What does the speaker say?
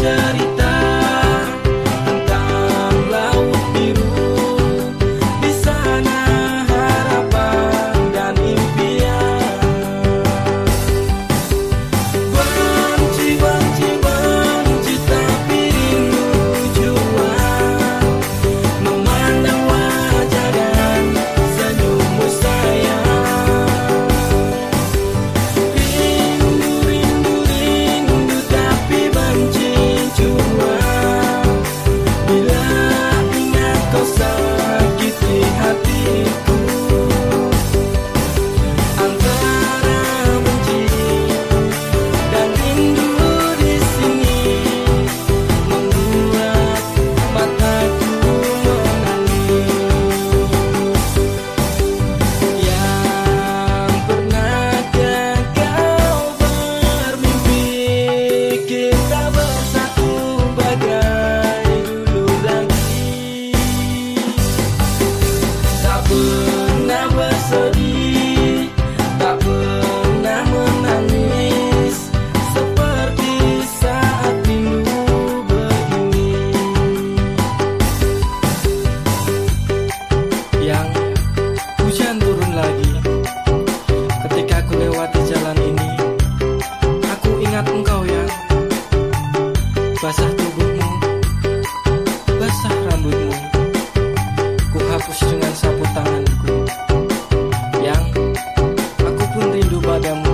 dari of them